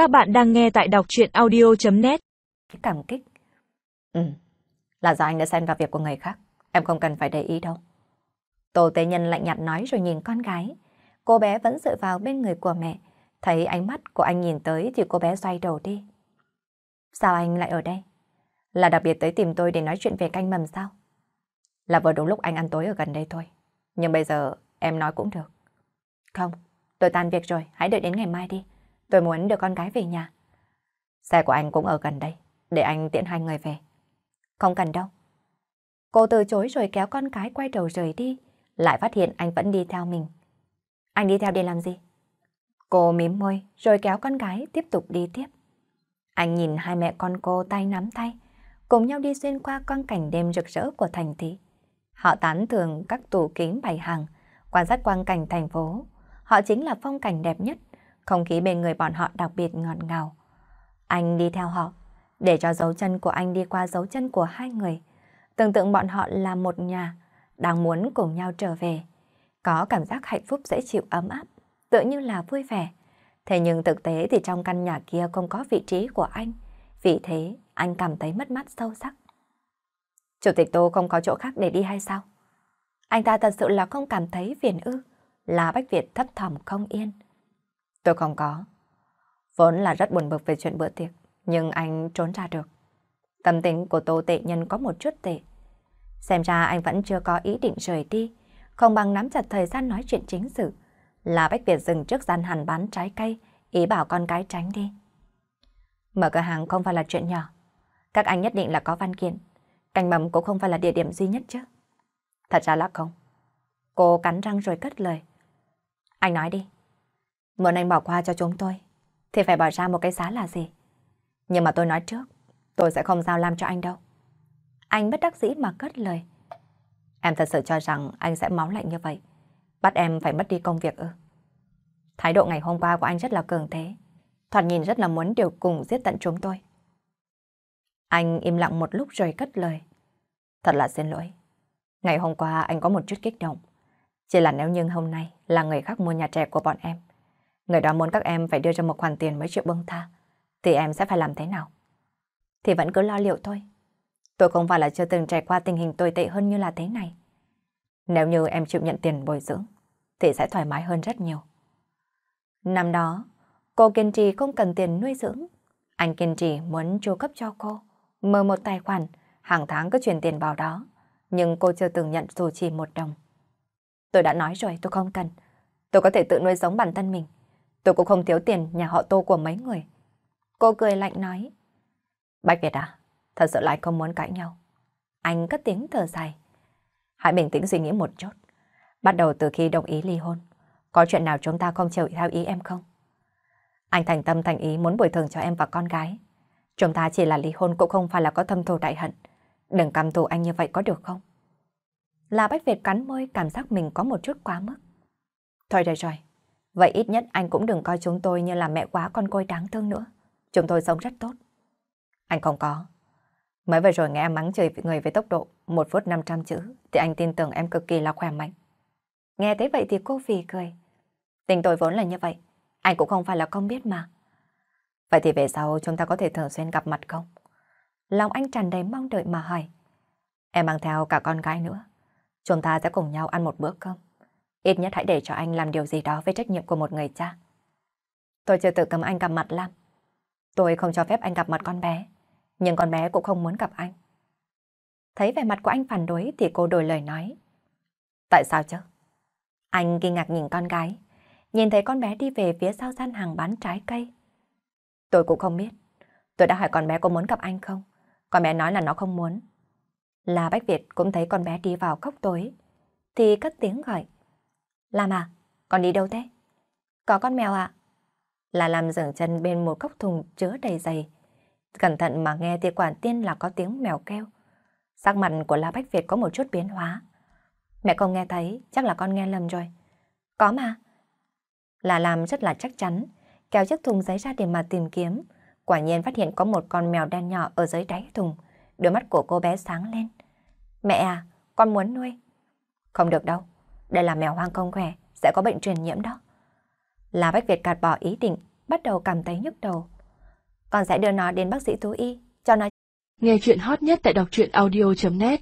Các bạn đang nghe tại đọc chuyện audio.net Cảm kích. Ừ, là do anh đã xem vào việc của người khác. Em không cần phải để ý đâu. Tô Tế Nhân lạnh nhạt nói rồi nhìn con gái. Cô bé vẫn dựa vào bên người của mẹ. Thấy ánh mắt của anh nhìn tới thì cô bé xoay đầu đi. Sao anh lại ở đây? Là đặc biệt tới tìm tôi để nói chuyện về canh mầm sao? Là vừa đúng lúc anh ăn tối ở gần đây thôi. Nhưng bây giờ em nói cũng được. Không, tôi tan việc rồi, hãy đợi đến ngày mai đi. Tôi muốn đưa con gái về nhà. Xe của anh cũng ở gần đây, để anh tiện hai người về. Không cần đâu. Cô từ chối rồi kéo con gái quay đầu rời đi, lại phát hiện anh vẫn đi theo mình. Anh đi theo để làm gì? Cô mím môi rồi kéo con gái tiếp tục đi tiếp. Anh nhìn hai mẹ con cô tay nắm tay, cùng nhau đi xuyên qua quang cảnh đêm rực rỡ của thành thị. Họ tán thường các tủ kính bày hàng, quan sát quang cảnh thành phố. Họ chính là phong cảnh đẹp nhất, không khí bên người bọn họ đặc biệt ngọt ngào. Anh đi theo họ, để cho dấu chân của anh đi qua dấu chân của hai người. Tưởng tượng bọn họ là một nhà, đang muốn cùng nhau trở về. Có cảm giác hạnh phúc dễ chịu ấm áp, tự như là vui vẻ. Thế nhưng thực tế thì trong căn nhà kia không có vị trí của anh. Vì thế, anh cảm thấy mất mát sâu sắc. Chủ tịch Tô không có chỗ khác để đi hay sao? Anh ta thật sự là không cảm thấy phiền ư, là Bách Việt thấp thỏm không yên. Tôi không có. Vốn là rất buồn bực về chuyện bữa tiệc, nhưng anh trốn ra được. Tâm tính của Tô Tệ Nhân có một chút tệ. Xem ra anh vẫn chưa có ý định rời đi, không bằng nắm chặt thời gian nói chuyện chính sự. Là Bách Việt dừng trước gian hàng bán trái cây, ý bảo con cái tránh đi. Mở cửa hàng không phải là chuyện nhỏ. Các anh nhất định là có văn kiện. Cành mầm cũng không phải là địa điểm duy nhất chứ. Thật ra là không. Cô cắn răng rồi cất lời. Anh nói đi. Muốn anh bỏ qua cho chúng tôi, thì phải bỏ ra một cái giá là gì? Nhưng mà tôi nói trước, tôi sẽ không giao lam cho anh đâu. Anh bất đắc dĩ mà cất lời. Em thật sự cho rằng anh sẽ máu lạnh như vậy. Bắt em phải mất đi công việc ư. Thái độ ngày hôm qua của anh rất là cường thế. Thoạt nhìn rất là muốn điều cùng giết tận chúng tôi. Anh im lặng một lúc rồi cất lời. Thật là xin lỗi. Ngày hôm qua anh có một chút kích động. Chỉ là nếu như hôm nay là người khác mua nhà trẻ của bọn em. Người đó muốn các em phải đưa ra một khoản tiền mới chịu bông tha. Thì em sẽ phải làm thế nào? Thì vẫn cứ lo liệu thôi. Tôi không phải là chưa từng trải qua tình hình tồi tệ hơn như là thế này. Nếu như em chịu nhận tiền bồi dưỡng, thì sẽ thoải mái hơn rất nhiều. Năm đó, cô kiên trì không cần tiền nuôi dưỡng. Anh kiên trì muốn chu cấp cho cô, mở một tài khoản, hàng tháng cứ chuyển tiền vào đó. Nhưng cô chưa từng nhận dù chỉ một đồng. Tôi đã nói rồi, tôi không cần. Tôi có thể tự nuôi sống bản thân mình. Tôi cũng không thiếu tiền nhà họ tô của mấy người. Cô cười lạnh nói. Bạch Việt à, thật sự lại không muốn cãi nhau. Anh cất tiếng thở dài. Hãy bình tĩnh suy nghĩ một chút. Bắt đầu từ khi đồng ý ly hôn, có chuyện nào chúng ta không chịu theo ý em không? Anh thành tâm thành ý muốn bồi thường cho em và con gái. Chúng ta chỉ là ly hôn cũng không phải là có thâm thù đại hận. Đừng căm thù anh như vậy có được không? Là Bách Việt cắn môi cảm giác mình có một chút quá mức. Thôi được rồi, vậy ít nhất anh cũng đừng coi chúng tôi như là mẹ quá con côi đáng thương nữa. Chúng tôi sống rất tốt. Anh không có. Mới vừa rồi nghe em mắng chửi người với tốc độ 1 phút 500 chữ thì anh tin tưởng em cực kỳ là khỏe mạnh. Nghe thấy vậy thì cô phì cười. Tình tôi vốn là như vậy, anh cũng không phải là không biết mà. Vậy thì về sau chúng ta có thể thường xuyên gặp mặt không? Lòng anh tràn đầy mong đợi mà hỏi. Em mang theo cả con gái nữa. Chúng ta sẽ cùng nhau ăn một bữa cơm. Ít nhất hãy để cho anh làm điều gì đó với trách nhiệm của một người cha. Tôi chưa tự cầm anh gặp mặt Lam. Tôi không cho phép anh gặp mặt con bé. Nhưng con bé cũng không muốn gặp anh. Thấy vẻ mặt của anh phản đối thì cô đổi lời nói. Tại sao chứ? Anh kinh ngạc nhìn con gái. Nhìn thấy con bé đi về phía sau gian hàng bán trái cây. Tôi cũng không biết. Tôi đã hỏi con bé có muốn gặp anh không? Con bé nói là nó không muốn. Là Bách Việt cũng thấy con bé đi vào khóc tối. Thì cất tiếng gọi. Làm à? Con đi đâu thế? Có con mèo ạ. À? Là làm dừng chân bên một cốc thùng chứa đầy giày. Cẩn thận mà nghe thì quản tiên là có tiếng mèo kêu. Sắc mặt của La Bách Việt có một chút biến hóa. Mẹ không nghe thấy, chắc là con nghe lầm rồi. Có mà. Là làm rất là chắc chắn, kéo chiếc thùng giấy ra để mà tìm kiếm. Quả nhiên phát hiện có một con mèo đen nhỏ ở dưới đáy thùng. Đôi mắt của cô bé sáng lên. Mẹ à, con muốn nuôi. Không được đâu, đây là mèo hoang không khỏe, sẽ có bệnh truyền nhiễm đó. Là Bách Việt cạt bỏ ý định bắt đầu cảm thấy nhức đầu. Con sẽ đưa nó đến bác sĩ thú y, cho nó. Nghe chuyện hot nhất tại đọc truyện audio.net